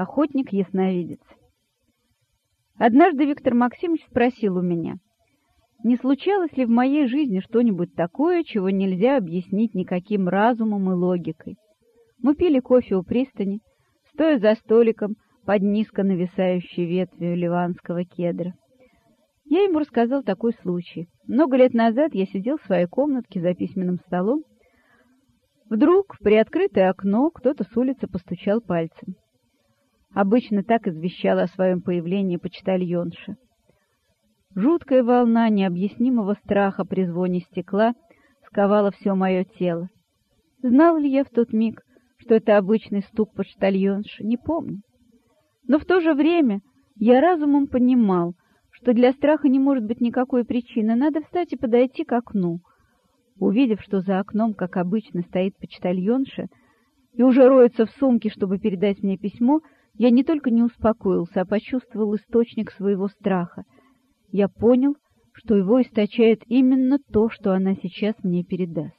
охотник-ясновидец. Однажды Виктор Максимович спросил у меня, не случалось ли в моей жизни что-нибудь такое, чего нельзя объяснить никаким разумом и логикой. Мы пили кофе у пристани, стоя за столиком под низко нависающей ветвью ливанского кедра. Я ему рассказал такой случай. Много лет назад я сидел в своей комнатке за письменным столом. Вдруг в приоткрытое окно кто-то с улицы постучал пальцем. Обычно так извещала о своем появлении почтальонша. Жуткая волна необъяснимого страха при звоне стекла сковала все мое тело. Знал ли я в тот миг, что это обычный стук почтальонши, не помню. Но в то же время я разумом понимал, что для страха не может быть никакой причины, надо встать и подойти к окну. Увидев, что за окном, как обычно, стоит почтальонша и уже роется в сумке, чтобы передать мне письмо, я не только не успокоился, а почувствовал источник своего страха. Я понял, что его источает именно то, что она сейчас мне передаст.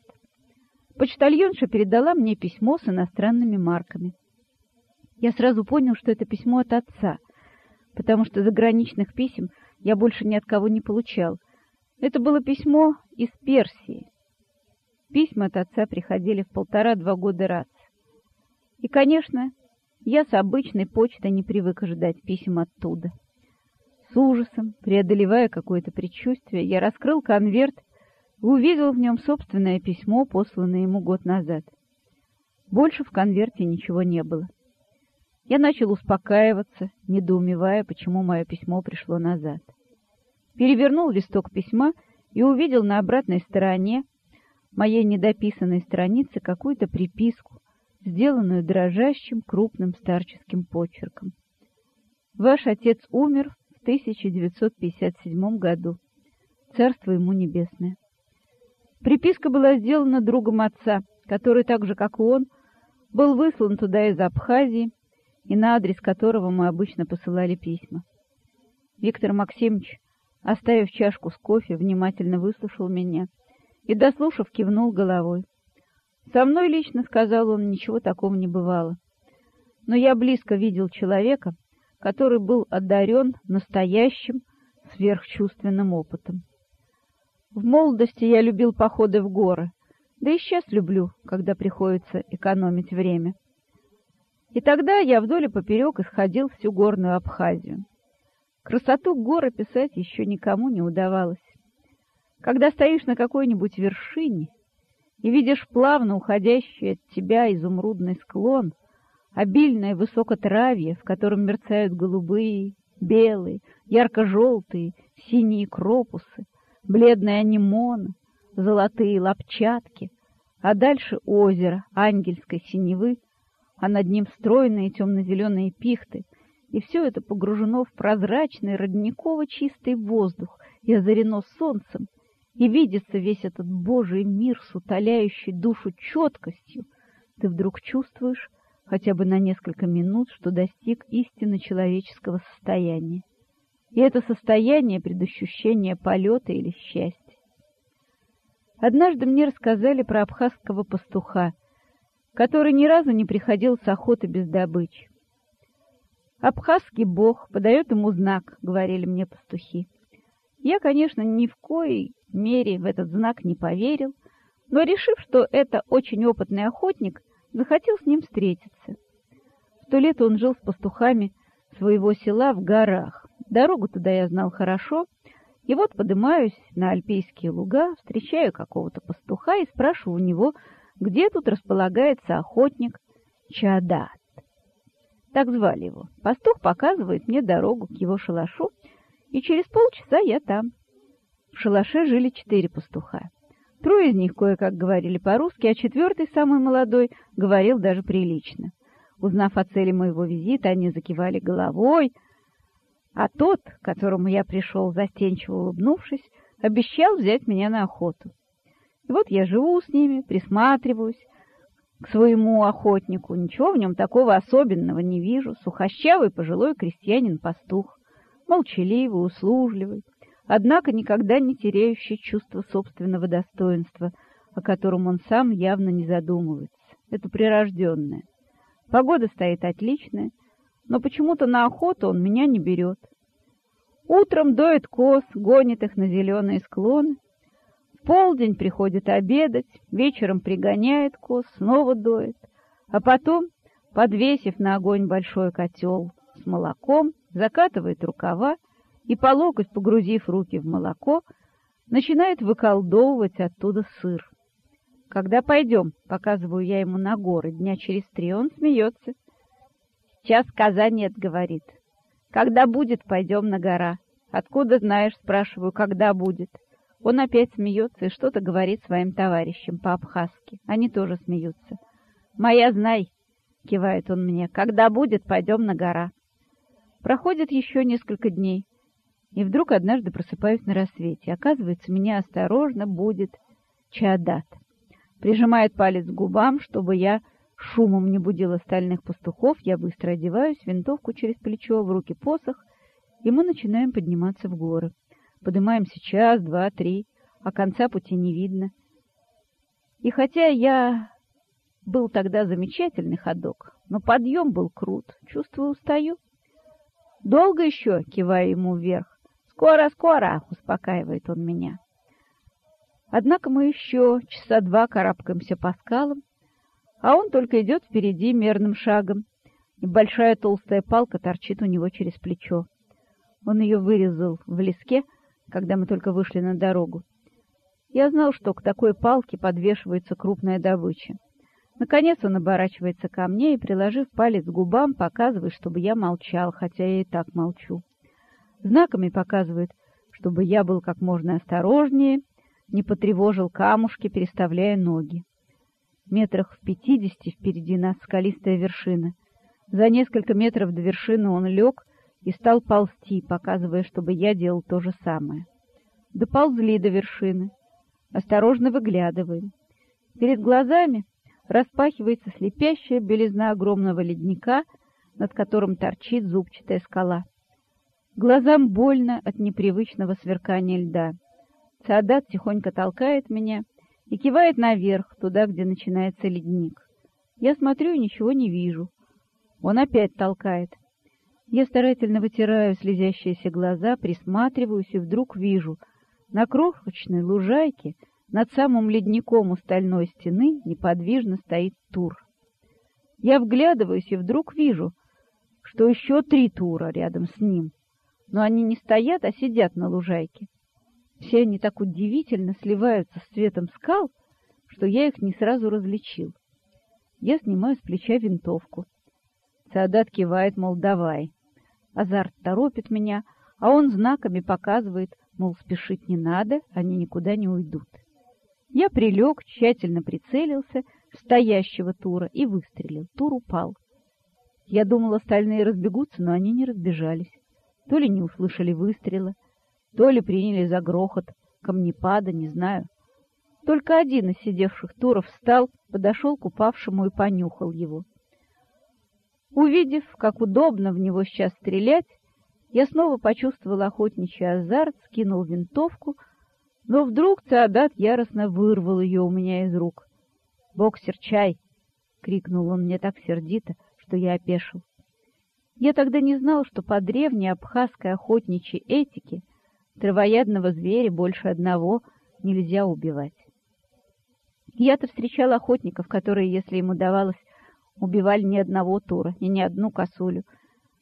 Почтальонша передала мне письмо с иностранными марками. Я сразу понял, что это письмо от отца, потому что заграничных писем я больше ни от кого не получал. Это было письмо из Персии. Письма от отца приходили в полтора-два года раз. И, конечно, я с обычной почтой не привык ждать писем оттуда. С ужасом, преодолевая какое-то предчувствие, я раскрыл конверт и увидел в нем собственное письмо, посланное ему год назад. Больше в конверте ничего не было. Я начал успокаиваться, недоумевая, почему мое письмо пришло назад. Перевернул листок письма и увидел на обратной стороне моей недописанной страницы какую-то приписку, сделанную дрожащим крупным старческим почерком. Ваш отец умер в 1957 году. Царство ему небесное. Приписка была сделана другом отца, который так же, как и он, был выслан туда из Абхазии и на адрес которого мы обычно посылали письма. Виктор Максимович, оставив чашку с кофе, внимательно выслушал меня и, дослушав, кивнул головой. Со мной лично, сказал он, ничего такого не бывало. Но я близко видел человека, который был одарен настоящим сверхчувственным опытом. В молодости я любил походы в горы, да и сейчас люблю, когда приходится экономить время. И тогда я вдоль и поперек исходил всю горную Абхазию. Красоту горы писать еще никому не удавалось. Когда стоишь на какой-нибудь вершине и видишь плавно уходящий от тебя изумрудный склон, обильное высокотравье, в котором мерцают голубые, белые, ярко-желтые, синие кропусы, бледные анимоны, золотые лапчатки, а дальше озеро ангельской синевы, а над ним стройные темно-зеленые пихты, и все это погружено в прозрачный родниково-чистый воздух и озарено солнцем, и видится весь этот Божий мир с утоляющей душу четкостью, ты вдруг чувствуешь хотя бы на несколько минут, что достиг истинно человеческого состояния. И это состояние предощущения полета или счастья. Однажды мне рассказали про абхазского пастуха, который ни разу не приходил с охоты без добычи. «Абхазский бог подает ему знак», — говорили мне пастухи. Я, конечно, ни в коей мере в этот знак не поверил, но, решив, что это очень опытный охотник, захотел с ним встретиться. В то лето он жил с пастухами своего села в горах. Дорогу туда я знал хорошо, и вот поднимаюсь на альпийские луга, встречаю какого-то пастуха и спрашиваю у него, где тут располагается охотник Чадат. Так звали его. Пастух показывает мне дорогу к его шалашу, и через полчаса я там. В шалаше жили четыре пастуха. Трое из них кое-как говорили по-русски, а четвертый, самый молодой, говорил даже прилично. Узнав о цели моего визита, они закивали головой, а тот, к которому я пришел, застенчиво улыбнувшись, обещал взять меня на охоту. И вот я живу с ними, присматриваюсь к своему охотнику, ничего в нем такого особенного не вижу, сухощавый пожилой крестьянин-пастух молчаливый, услужливый, однако никогда не теряющий чувство собственного достоинства, о котором он сам явно не задумывается. Это прирожденное. Погода стоит отличная, но почему-то на охоту он меня не берет. Утром доит коз, гонит их на зеленые склоны. В полдень приходит обедать, вечером пригоняет коз, снова доит. А потом, подвесив на огонь большой котел с молоком, закатывает рукава и, по локоть погрузив руки в молоко, начинает выколдовывать оттуда сыр. «Когда пойдем?» — показываю я ему на горы. Дня через три он смеется. «Сейчас коза нет», — говорит. «Когда будет, пойдем на гора». «Откуда знаешь?» — спрашиваю, «когда будет?» Он опять смеется и что-то говорит своим товарищам по-абхазски. Они тоже смеются. «Моя знай!» — кивает он мне. «Когда будет, пойдем на гора». Проходит еще несколько дней, и вдруг однажды просыпаюсь на рассвете. Оказывается, меня осторожно будет Чадат. Прижимает палец к губам, чтобы я шумом не будил остальных пастухов. Я быстро одеваюсь, винтовку через плечо, в руки посох, и мы начинаем подниматься в горы. Поднимаемся час, два, три, а конца пути не видно. И хотя я был тогда замечательный ходок, но подъем был крут, чувствую, устаю. «Долго еще?» — кивая ему вверх. «Скоро, скоро!» — успокаивает он меня. Однако мы еще часа два карабкаемся по скалам, а он только идет впереди мерным шагом, и большая толстая палка торчит у него через плечо. Он ее вырезал в леске, когда мы только вышли на дорогу. Я знал, что к такой палке подвешивается крупная добыча. Наконец он оборачивается ко мне и, приложив палец к губам, показывает, чтобы я молчал, хотя я и так молчу. Знаками показывает, чтобы я был как можно осторожнее, не потревожил камушки, переставляя ноги. Метрах в пятидесяти впереди нас скалистая вершина. За несколько метров до вершины он лег и стал ползти, показывая, чтобы я делал то же самое. Доползли до вершины. Осторожно выглядываем. Перед глазами распахивается слепящая белизна огромного ледника, над которым торчит зубчатая скала. Глазам больно от непривычного сверкания льда. Саадат тихонько толкает меня и кивает наверх, туда, где начинается ледник. Я смотрю и ничего не вижу. Он опять толкает. Я старательно вытираю слезящиеся глаза, присматриваюсь и вдруг вижу. На крошечной лужайке над самым ледником у стальной стены неподвижно стоит тур. Я вглядываюсь и вдруг вижу, что еще три тура рядом с ним. Но они не стоят, а сидят на лужайке. Все они так удивительно сливаются с цветом скал, что я их не сразу различил. Я снимаю с плеча винтовку. Саадат кивает, мол, давай. Азарт торопит меня, а он знаками показывает, мол, спешить не надо, они никуда не уйдут. Я прилег, тщательно прицелился в стоящего Тура и выстрелил. Тур упал. Я думал, остальные разбегутся, но они не разбежались. То ли не услышали выстрела, то ли приняли за грохот камнепада, не знаю. Только один из сидевших Туров встал, подошел к упавшему и понюхал его. Увидев, как удобно в него сейчас стрелять, я снова почувствовал охотничий азарт, скинул винтовку, но вдруг Цеодат яростно вырвал ее у меня из рук. «Боксер, чай!» — крикнул он мне так сердито, что я опешил. Я тогда не знал, что по древней абхазской охотничьей этике травоядного зверя больше одного нельзя убивать. Я-то встречал охотников, которые, если им удавалось убивали ни одного тура и ни одну косулю.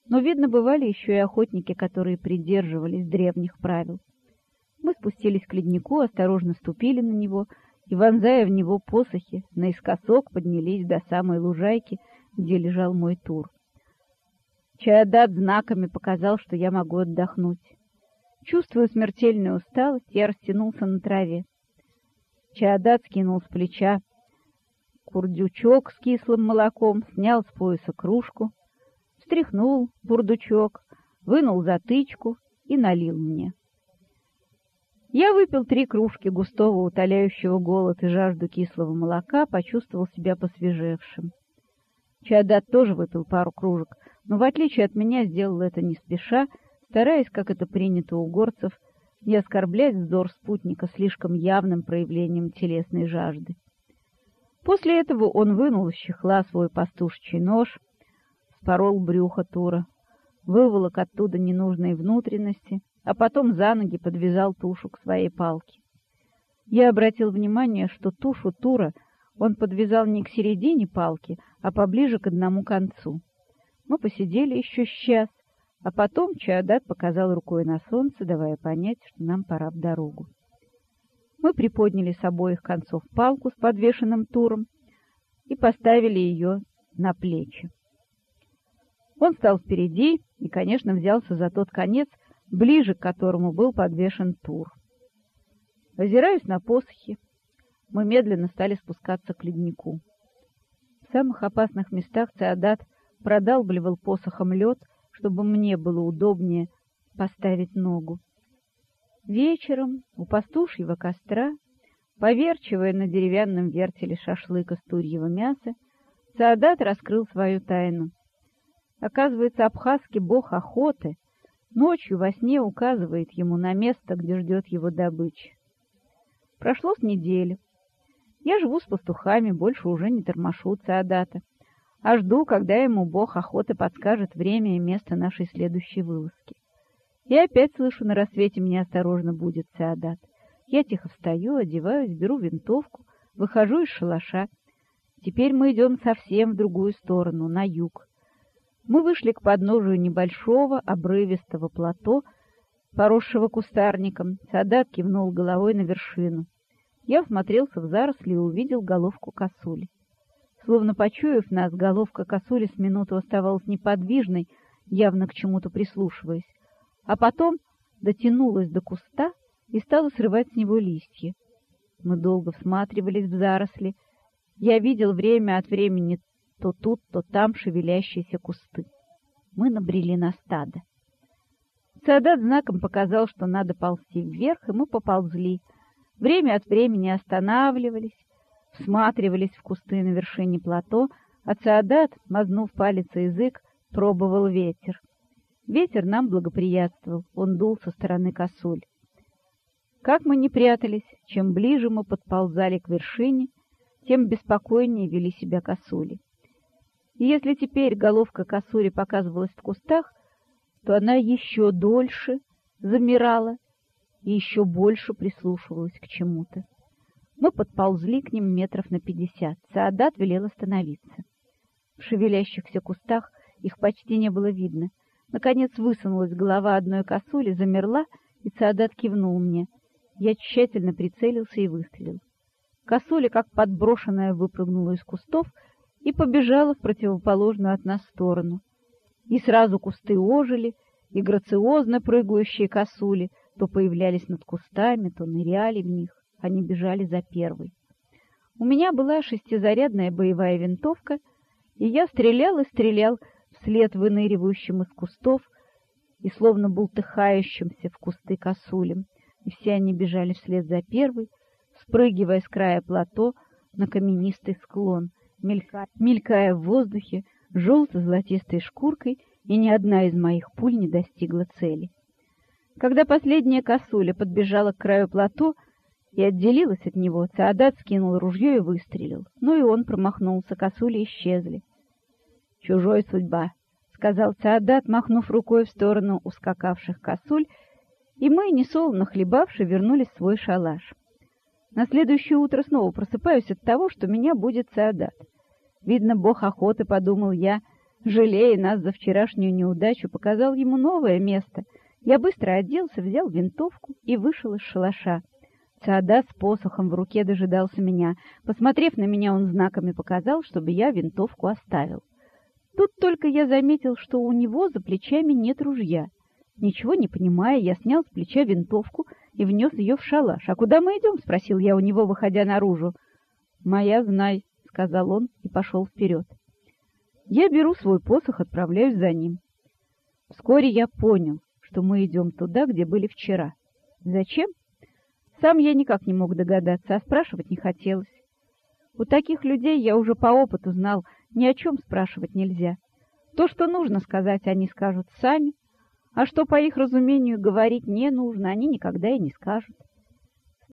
Но, видно, бывали еще и охотники, которые придерживались древних правил. Мы спустились к леднику, осторожно ступили на него и, вонзая в него посохи, наискосок поднялись до самой лужайки, где лежал мой тур. Чаядат знаками показал, что я могу отдохнуть. Чувствуя смертельную усталость, я растянулся на траве. Чаядат скинул с плеча курдючок с кислым молоком, снял с пояса кружку, встряхнул бурдучок, вынул затычку и налил мне. Я выпил три кружки густого, утоляющего голод и жажду кислого молока, почувствовал себя посвежевшим. Чадат тоже выпил пару кружек, но, в отличие от меня, сделал это не спеша, стараясь, как это принято у горцев, не оскорблять взор спутника слишком явным проявлением телесной жажды. После этого он вынул из чехла свой пастушчий нож, спорол брюхо Тура, выволок оттуда ненужные внутренности, а потом за ноги подвязал тушу к своей палке. Я обратил внимание, что тушу Тура он подвязал не к середине палки, а поближе к одному концу. Мы посидели еще час, а потом Чаадат показал рукой на солнце, давая понять, что нам пора в дорогу. Мы приподняли с обоих концов палку с подвешенным туром и поставили ее на плечи. Он стал впереди и, конечно, взялся за тот конец, ближе к которому был подвешен тур. Озираясь на посохи, мы медленно стали спускаться к леднику. В самых опасных местах Цеодат продалбливал посохом лед, чтобы мне было удобнее поставить ногу. Вечером у пастушьего костра, поверчивая на деревянном вертеле шашлыка с турьего мяса, Саадат раскрыл свою тайну. Оказывается, абхазский бог охоты ночью во сне указывает ему на место, где ждет его добыча. Прошло с недели. Я живу с пастухами, больше уже не тормошу Цеодата, а жду, когда ему бог охоты подскажет время и место нашей следующей вылазки. Я опять слышу на рассвете мне осторожно будет Цеодат. Я тихо встаю, одеваюсь, беру винтовку, выхожу из шалаша. Теперь мы идем совсем в другую сторону, на юг. Мы вышли к подножию небольшого обрывистого плато, поросшего кустарником. Цеодат кивнул головой на вершину. Я всмотрелся в заросли и увидел головку косули. Словно почуяв нас, головка косули с минуту оставалась неподвижной, явно к чему-то прислушиваясь, а потом дотянулась до куста и стала срывать с него листья. Мы долго всматривались в заросли. Я видел время от времени то тут, то там шевелящиеся кусты. Мы набрели на стадо. Садат знаком показал, что надо ползти вверх, и мы поползли — Время от времени останавливались, всматривались в кусты на вершине плато, а Цеодат, мазнув палец и язык, пробовал ветер. Ветер нам благоприятствовал, он дул со стороны косуль. Как мы не прятались, чем ближе мы подползали к вершине, тем беспокойнее вели себя косули. И если теперь головка косули показывалась в кустах, то она еще дольше замирала и еще больше прислушивалась к чему-то. Мы подползли к ним метров на пятьдесят. Саадат велел остановиться. В шевелящихся кустах их почти не было видно. Наконец высунулась голова одной косули, замерла, и Саадат кивнул мне. Я тщательно прицелился и выстрелил. Косуля, как подброшенная, выпрыгнула из кустов и побежала в противоположную от нас сторону. И сразу кусты ожили, и грациозно прыгающие косули то появлялись над кустами, то ныряли в них. Они бежали за первой. У меня была шестизарядная боевая винтовка, и я стрелял и стрелял вслед выныривающим из кустов и словно бултыхающимся в кусты косулем, и все они бежали вслед за первой, спрыгивая с края плато на каменистый склон, мелькая, мелькая в воздухе желто-золотистой шкуркой, и ни одна из моих пуль не достигла цели. Когда последняя косуля подбежала к краю плато и отделилась от него, Цеодат скинул ружье и выстрелил. Ну и он промахнулся, косули исчезли. «Чужой судьба», — сказал Цеодат, махнув рукой в сторону ускакавших косуль, и мы, несолоно хлебавши, вернулись в свой шалаш. На следующее утро снова просыпаюсь от того, что меня будет Цеодат. Видно, бог охоты, подумал я, жалея нас за вчерашнюю неудачу, показал ему новое место — я быстро оделся, взял винтовку и вышел из шалаша. Цаада с посохом в руке дожидался меня. Посмотрев на меня, он знаками показал, чтобы я винтовку оставил. Тут только я заметил, что у него за плечами нет ружья. Ничего не понимая, я снял с плеча винтовку и внес ее в шалаш. «А куда мы идем?» — спросил я у него, выходя наружу. «Моя знай», — сказал он и пошел вперед. Я беру свой посох, отправляюсь за ним. Вскоре я понял, что мы идем туда, где были вчера. Зачем? Сам я никак не мог догадаться, а спрашивать не хотелось. У таких людей я уже по опыту знал, ни о чем спрашивать нельзя. То, что нужно сказать, они скажут сами, а что, по их разумению, говорить не нужно, они никогда и не скажут.